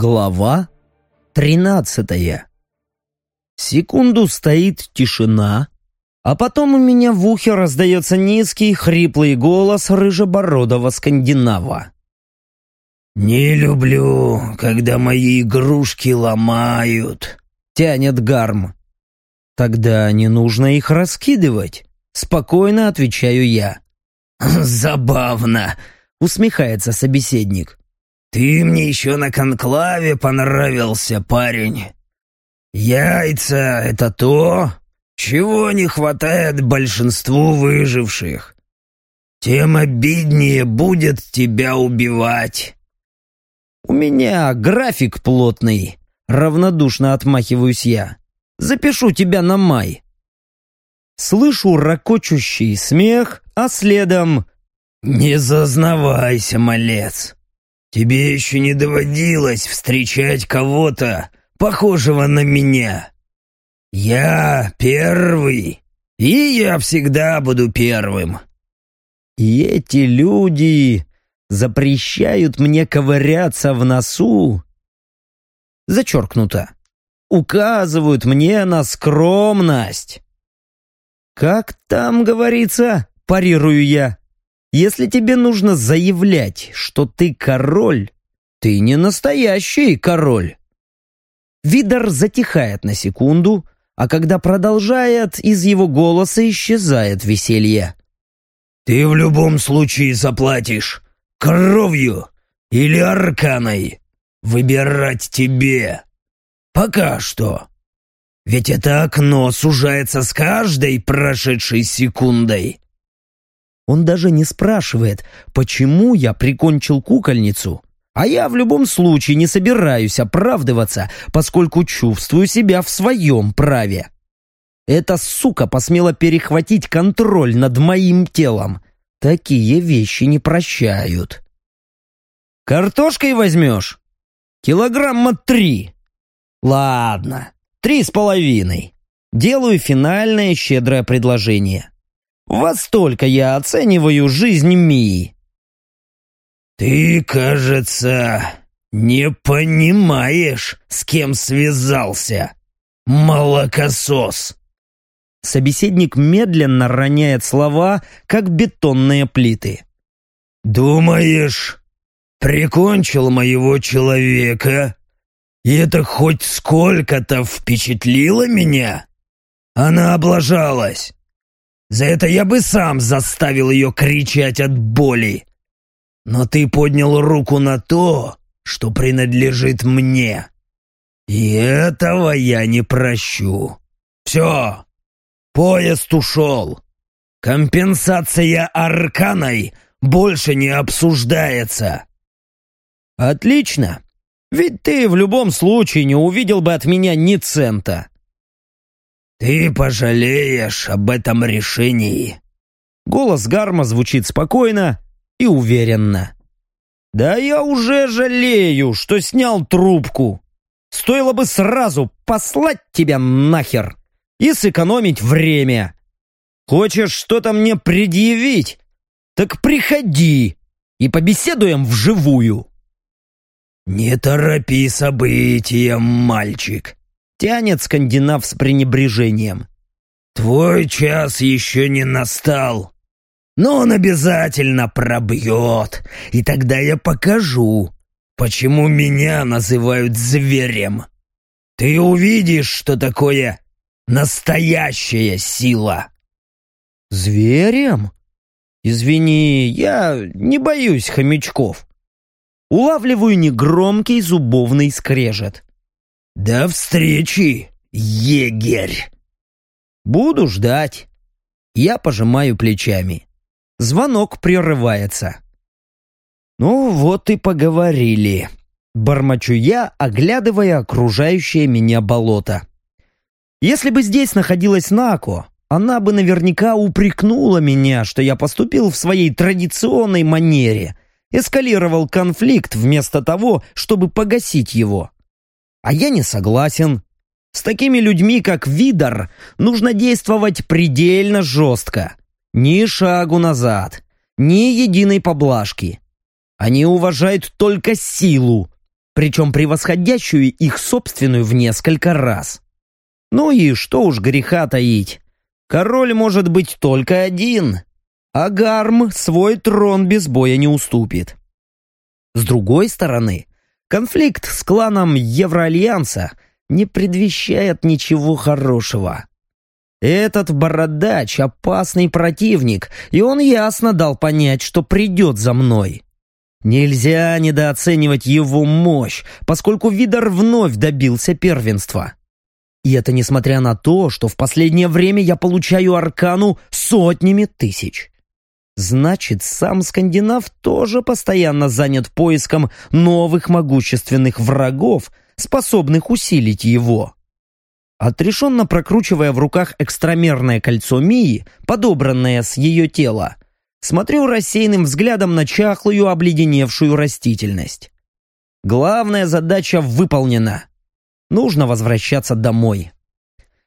Глава тринадцатая. Секунду стоит тишина, а потом у меня в ухе раздается низкий, хриплый голос рыжебородого скандинава. «Не люблю, когда мои игрушки ломают», — тянет Гарм. «Тогда не нужно их раскидывать», — спокойно отвечаю я. «Забавно», — усмехается собеседник. «Ты мне еще на конклаве понравился, парень. Яйца — это то, чего не хватает большинству выживших. Тем обиднее будет тебя убивать». «У меня график плотный», — равнодушно отмахиваюсь я. «Запишу тебя на май». Слышу ракочущий смех, а следом... «Не зазнавайся, малец. Тебе еще не доводилось встречать кого-то, похожего на меня. Я первый, и я всегда буду первым». И эти люди запрещают мне ковыряться в носу. Зачеркнуто. Указывают мне на скромность. Как там говорится, парирую я. Если тебе нужно заявлять, что ты король, ты не настоящий король. Видар затихает на секунду, а когда продолжает, из его голоса исчезает веселье. «Ты в любом случае заплатишь. Кровью или арканой. Выбирать тебе. Пока что. Ведь это окно сужается с каждой прошедшей секундой. Он даже не спрашивает, почему я прикончил кукольницу. А я в любом случае не собираюсь оправдываться, поскольку чувствую себя в своем праве. Эта сука посмела перехватить контроль над моим телом. Такие вещи не прощают. Картошкой возьмешь? Килограмма три. Ладно, три с половиной. Делаю финальное щедрое предложение. Во столько я оцениваю жизнь Мии. «Ты, кажется, не понимаешь, с кем связался, молокосос!» Собеседник медленно роняет слова, как бетонные плиты. «Думаешь, прикончил моего человека, и это хоть сколько-то впечатлило меня? Она облажалась. За это я бы сам заставил ее кричать от боли. Но ты поднял руку на то, что принадлежит мне. И этого я не прощу. Все, поезд ушел. Компенсация арканой больше не обсуждается. Отлично. Ведь ты в любом случае не увидел бы от меня ни цента. «Ты пожалеешь об этом решении!» Голос Гарма звучит спокойно и уверенно. «Да я уже жалею, что снял трубку. Стоило бы сразу послать тебя нахер и сэкономить время. Хочешь что-то мне предъявить? Так приходи и побеседуем вживую». «Не торопи события, мальчик. Тянет скандинав с пренебрежением. «Твой час еще не настал, но он обязательно пробьет, и тогда я покажу, почему меня называют зверем. Ты увидишь, что такое настоящая сила». «Зверем? Извини, я не боюсь хомячков». Улавливаю негромкий зубовный скрежет. «До встречи, егерь!» «Буду ждать». Я пожимаю плечами. Звонок прерывается. «Ну вот и поговорили», — бормочу я, оглядывая окружающее меня болото. «Если бы здесь находилась Нако, она бы наверняка упрекнула меня, что я поступил в своей традиционной манере, эскалировал конфликт вместо того, чтобы погасить его. А я не согласен. С такими людьми, как Видар, нужно действовать предельно жестко. Ни шагу назад, ни единой поблажки. Они уважают только силу, причем превосходящую их собственную в несколько раз. Ну и что уж греха таить. Король может быть только один, а Гарм свой трон без боя не уступит. С другой стороны, конфликт с кланом Евроальянса не предвещает ничего хорошего. Этот бородач — опасный противник, и он ясно дал понять, что придет за мной. Нельзя недооценивать его мощь, поскольку Видар вновь добился первенства. И это несмотря на то, что в последнее время я получаю аркану сотнями тысяч. Значит, сам скандинав тоже постоянно занят поиском новых могущественных врагов, способных усилить его. Отрешенно прокручивая в руках экстрамерное кольцо Мии, подобранное с ее тела, смотрю рассеянным взглядом на чахлую обледеневшую растительность. Главная задача выполнена. Нужно возвращаться домой.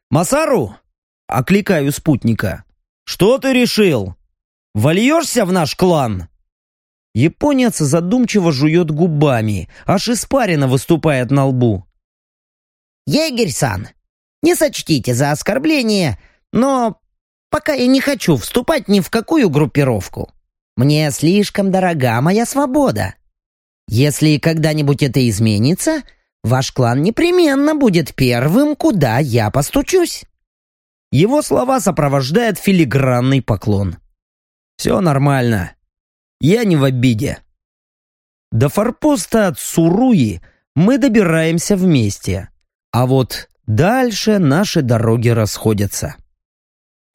«Масару!» — окликаю спутника. «Что ты решил? Вольешься в наш клан?» Японец задумчиво жует губами, аж испарина выступает на лбу. «Егерь-сан, не сочтите за оскорбление, но пока я не хочу вступать ни в какую группировку. Мне слишком дорога моя свобода. Если когда-нибудь это изменится, ваш клан непременно будет первым, куда я постучусь». Его слова сопровождает филигранный поклон. «Все нормально. Я не в обиде». До форпоста от Суруи мы добираемся вместе. А вот Дальше наши дороги расходятся.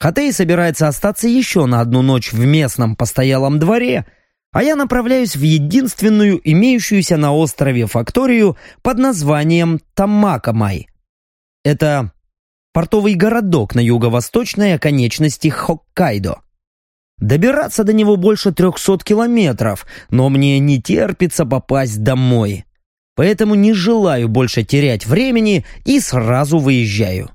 Хатей собирается остаться еще на одну ночь в местном постоялом дворе, а я направляюсь в единственную имеющуюся на острове факторию под названием Тамакамай. Это портовый городок на юго-восточной оконечности Хоккайдо. Добираться до него больше трехсот километров, но мне не терпится попасть домой поэтому не желаю больше терять времени и сразу выезжаю.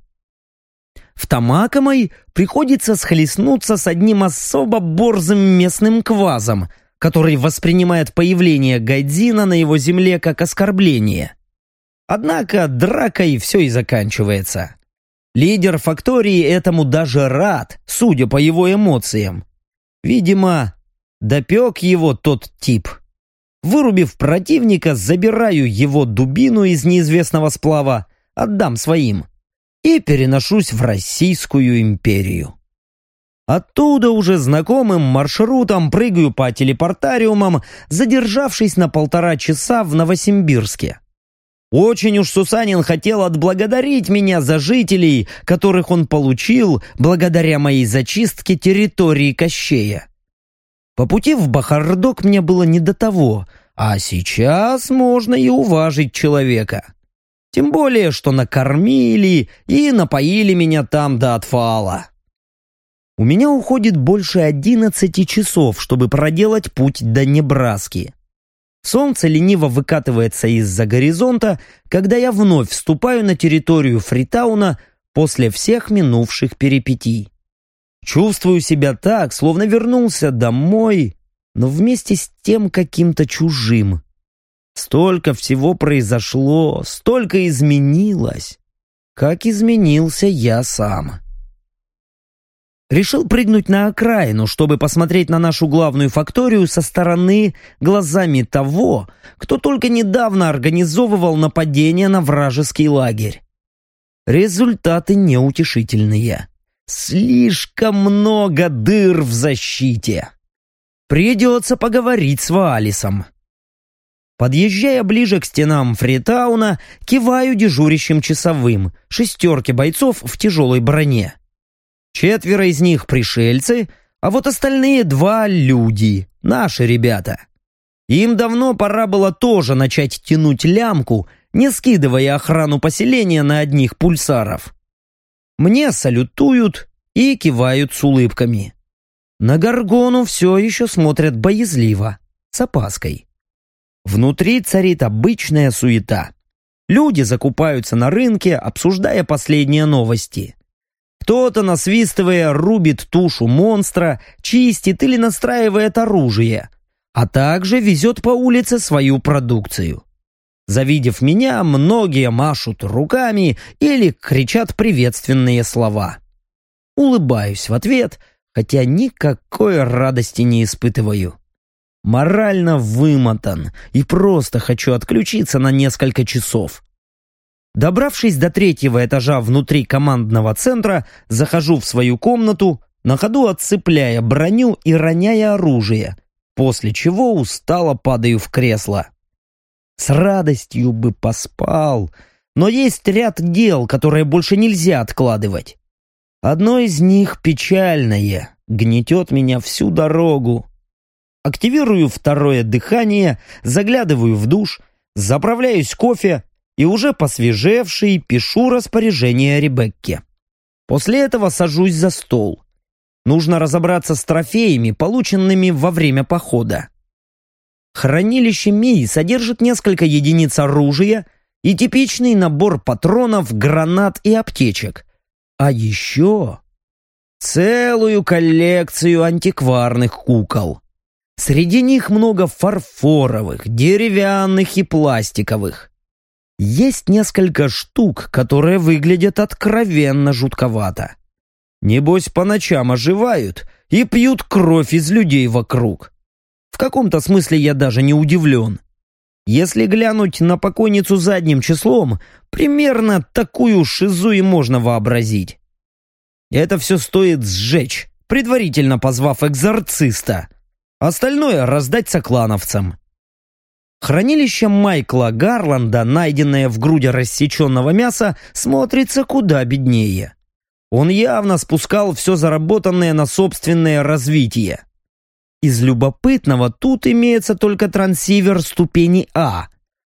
В Тамакомой приходится схлестнуться с одним особо борзым местным квазом, который воспринимает появление Гайдзина на его земле как оскорбление. Однако дракой все и заканчивается. Лидер фактории этому даже рад, судя по его эмоциям. Видимо, допек его тот тип. Вырубив противника, забираю его дубину из неизвестного сплава, отдам своим и переношусь в Российскую империю. Оттуда уже знакомым маршрутом прыгаю по телепортариумам, задержавшись на полтора часа в Новосибирске. Очень уж Сусанин хотел отблагодарить меня за жителей, которых он получил благодаря моей зачистке территории Кощея. По пути в Бахардок мне было не до того, а сейчас можно и уважить человека. Тем более, что накормили и напоили меня там до отфала. У меня уходит больше одиннадцати часов, чтобы проделать путь до Небраски. Солнце лениво выкатывается из-за горизонта, когда я вновь вступаю на территорию Фритауна после всех минувших перипетий. Чувствую себя так, словно вернулся домой, но вместе с тем каким-то чужим. Столько всего произошло, столько изменилось, как изменился я сам. Решил прыгнуть на окраину, чтобы посмотреть на нашу главную факторию со стороны глазами того, кто только недавно организовывал нападение на вражеский лагерь. Результаты неутешительные. Слишком много дыр в защите. Придется поговорить с Ваалисом. Подъезжая ближе к стенам Фритауна, киваю дежурящим часовым, шестерки бойцов в тяжелой броне. Четверо из них пришельцы, а вот остальные два люди, наши ребята. Им давно пора было тоже начать тянуть лямку, не скидывая охрану поселения на одних пульсаров. Мне салютуют и кивают с улыбками. На Гаргону все еще смотрят боязливо, с опаской. Внутри царит обычная суета. Люди закупаются на рынке, обсуждая последние новости. Кто-то, насвистывая, рубит тушу монстра, чистит или настраивает оружие, а также везет по улице свою продукцию. Завидев меня, многие машут руками или кричат приветственные слова. Улыбаюсь в ответ, хотя никакой радости не испытываю. Морально вымотан и просто хочу отключиться на несколько часов. Добравшись до третьего этажа внутри командного центра, захожу в свою комнату, на ходу отцепляя броню и роняя оружие, после чего устало падаю в кресло. С радостью бы поспал, но есть ряд дел, которые больше нельзя откладывать. Одно из них печальное, гнетет меня всю дорогу. Активирую второе дыхание, заглядываю в душ, заправляюсь кофе и уже посвежевший пишу распоряжение Ребекке. После этого сажусь за стол. Нужно разобраться с трофеями, полученными во время похода. Хранилище Мии содержит несколько единиц оружия и типичный набор патронов, гранат и аптечек. А еще целую коллекцию антикварных кукол. Среди них много фарфоровых, деревянных и пластиковых. Есть несколько штук, которые выглядят откровенно жутковато. Небось, по ночам оживают и пьют кровь из людей вокруг. В каком-то смысле я даже не удивлен. Если глянуть на покойницу задним числом, примерно такую шизу и можно вообразить. Это все стоит сжечь, предварительно позвав экзорциста. Остальное раздать соклановцам. Хранилище Майкла Гарланда, найденное в груди рассеченного мяса, смотрится куда беднее. Он явно спускал все заработанное на собственное развитие. Из любопытного тут имеется только трансивер ступени А,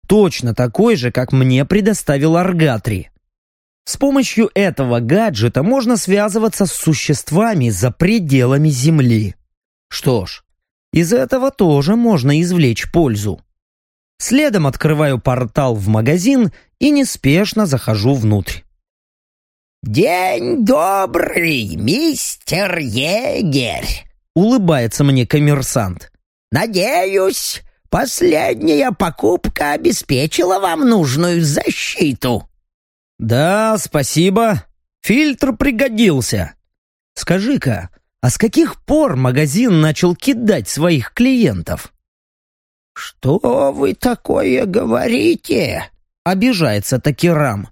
точно такой же, как мне предоставил Аргатри. С помощью этого гаджета можно связываться с существами за пределами Земли. Что ж, из этого тоже можно извлечь пользу. Следом открываю портал в магазин и неспешно захожу внутрь. «День добрый, мистер егерь!» Улыбается мне коммерсант. «Надеюсь, последняя покупка обеспечила вам нужную защиту». «Да, спасибо. Фильтр пригодился. Скажи-ка, а с каких пор магазин начал кидать своих клиентов?» «Что вы такое говорите?» — обижается Такирам.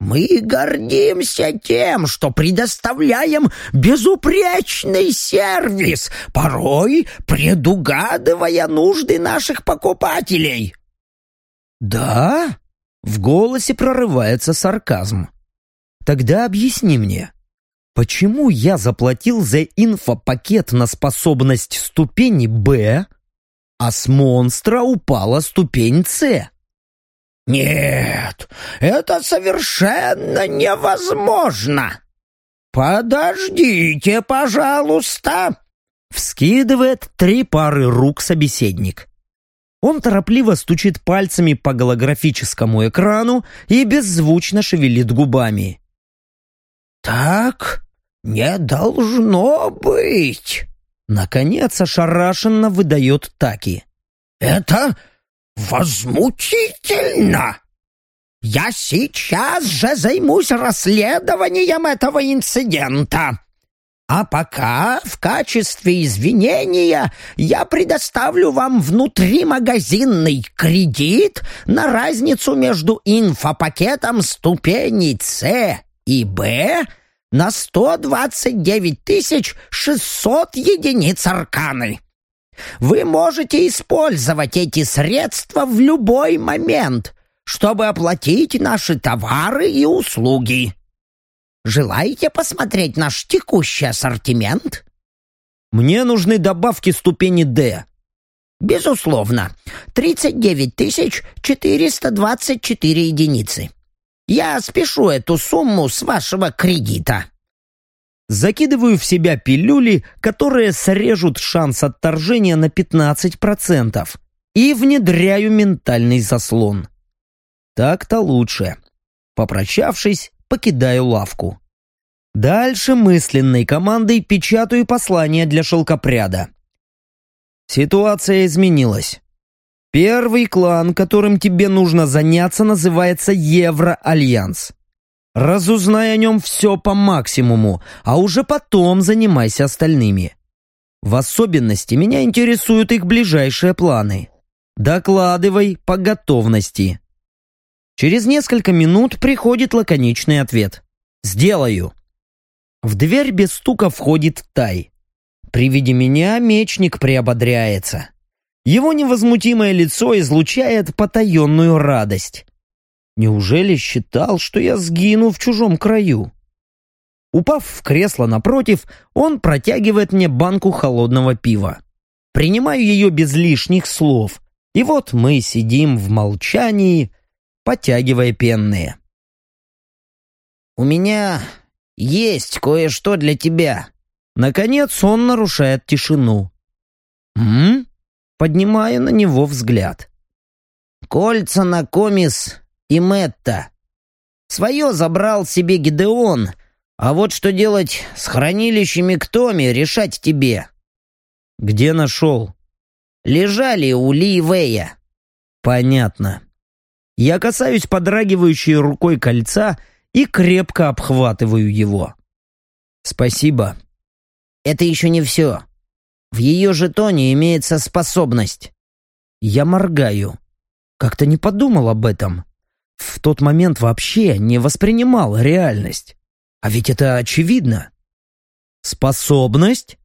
Мы гордимся тем, что предоставляем безупречный сервис, порой предугадывая нужды наших покупателей. Да? В голосе прорывается сарказм. Тогда объясни мне, почему я заплатил за инфопакет на способность ступени Б, а с монстра упала ступень С? «Нет, это совершенно невозможно! Подождите, пожалуйста!» Вскидывает три пары рук собеседник. Он торопливо стучит пальцами по голографическому экрану и беззвучно шевелит губами. «Так не должно быть!» Наконец ошарашенно выдает Таки. «Это «Возмутительно! Я сейчас же займусь расследованием этого инцидента. А пока в качестве извинения я предоставлю вам внутримагазинный кредит на разницу между инфопакетом ступеней С и Б на 129 600 единиц арканы. Вы можете использовать эти средства в любой момент, чтобы оплатить наши товары и услуги. Желаете посмотреть наш текущий ассортимент? Мне нужны добавки ступени D. Безусловно. 39 424 единицы. Я спешу эту сумму с вашего кредита. Закидываю в себя пилюли, которые срежут шанс отторжения на 15%, и внедряю ментальный заслон. Так-то лучше. Попрощавшись, покидаю лавку. Дальше мысленной командой печатаю послание для шелкопряда. Ситуация изменилась. Первый клан, которым тебе нужно заняться, называется Евроальянс. Разузнай о нем все по максимуму, а уже потом занимайся остальными. В особенности меня интересуют их ближайшие планы. Докладывай по готовности. Через несколько минут приходит лаконичный ответ. «Сделаю». В дверь без стука входит Тай. При виде меня мечник приободряется. Его невозмутимое лицо излучает потаенную радость. Неужели считал, что я сгину в чужом краю? Упав в кресло напротив, он протягивает мне банку холодного пива. Принимаю ее без лишних слов. И вот мы сидим в молчании, потягивая пенные. «У меня есть кое-что для тебя». Наконец он нарушает тишину. «М?» Поднимая на него взгляд. «Кольца на комис и Мэтта. Свое забрал себе Гидеон, а вот что делать с хранилищами к Томе, решать тебе». «Где нашел?» «Лежали у Ли Вэя». «Понятно». Я касаюсь подрагивающей рукой кольца и крепко обхватываю его. «Спасибо». «Это еще не все. В ее жетоне имеется способность. Я моргаю. Как-то не подумал об этом. В тот момент вообще не воспринимал реальность. А ведь это очевидно. Способность?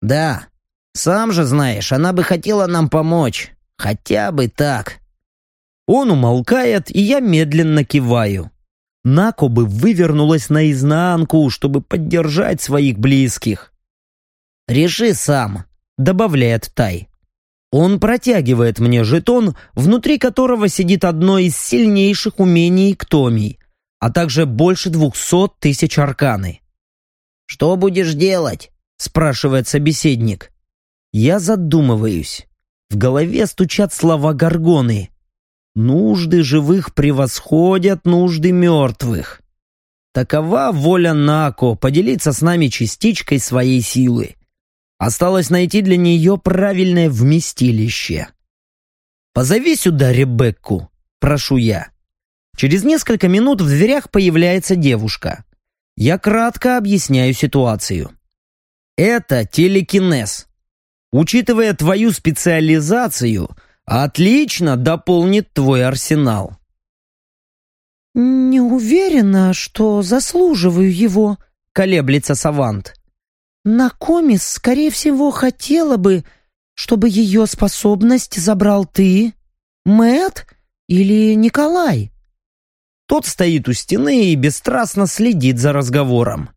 Да. Сам же знаешь, она бы хотела нам помочь. Хотя бы так. Он умолкает, и я медленно киваю. Нако бы вывернулась наизнанку, чтобы поддержать своих близких. «Реши сам», — добавляет Тай. Он протягивает мне жетон, внутри которого сидит одно из сильнейших умений Ктомий, а также больше двухсот тысяч арканы. «Что будешь делать?» — спрашивает собеседник. Я задумываюсь. В голове стучат слова Гаргоны. «Нужды живых превосходят нужды мертвых». Такова воля Нако поделиться с нами частичкой своей силы. Осталось найти для нее правильное вместилище. «Позови сюда Ребекку», — прошу я. Через несколько минут в дверях появляется девушка. Я кратко объясняю ситуацию. Это телекинез. Учитывая твою специализацию, отлично дополнит твой арсенал. «Не уверена, что заслуживаю его», — колеблется Савант. Накомис, скорее всего, хотела бы, чтобы ее способность забрал ты, Мэт или Николай. Тот стоит у стены и бесстрастно следит за разговором.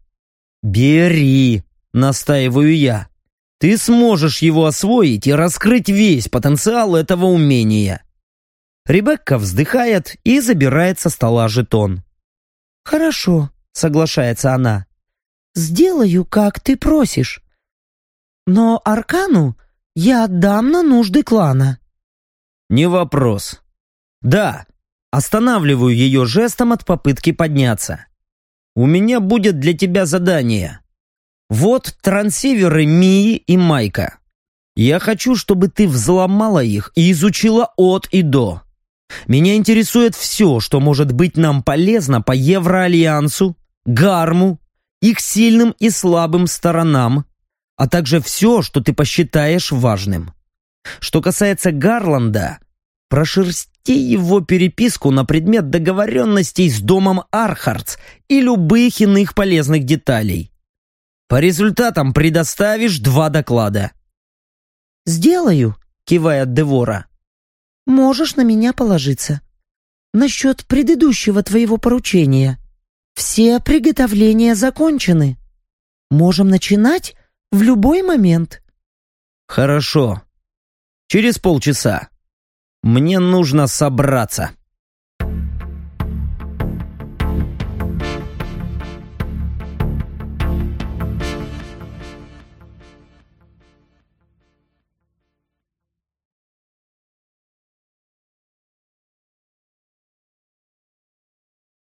«Бери», — настаиваю я. «Ты сможешь его освоить и раскрыть весь потенциал этого умения». Ребекка вздыхает и забирает со стола жетон. «Хорошо», — соглашается она. Сделаю, как ты просишь. Но Аркану я отдам на нужды клана. Не вопрос. Да, останавливаю ее жестом от попытки подняться. У меня будет для тебя задание. Вот трансиверы Мии и Майка. Я хочу, чтобы ты взломала их и изучила от и до. Меня интересует все, что может быть нам полезно по Евроальянсу, Гарму их сильным и слабым сторонам, а также все, что ты посчитаешь важным. Что касается Гарланда, прошерсти его переписку на предмет договоренностей с домом Архардс и любых иных полезных деталей. По результатам предоставишь два доклада. «Сделаю», — кивает Девора. «Можешь на меня положиться. Насчет предыдущего твоего поручения. Все приготовления закончены. Можем начинать в любой момент. Хорошо. Через полчаса. Мне нужно собраться.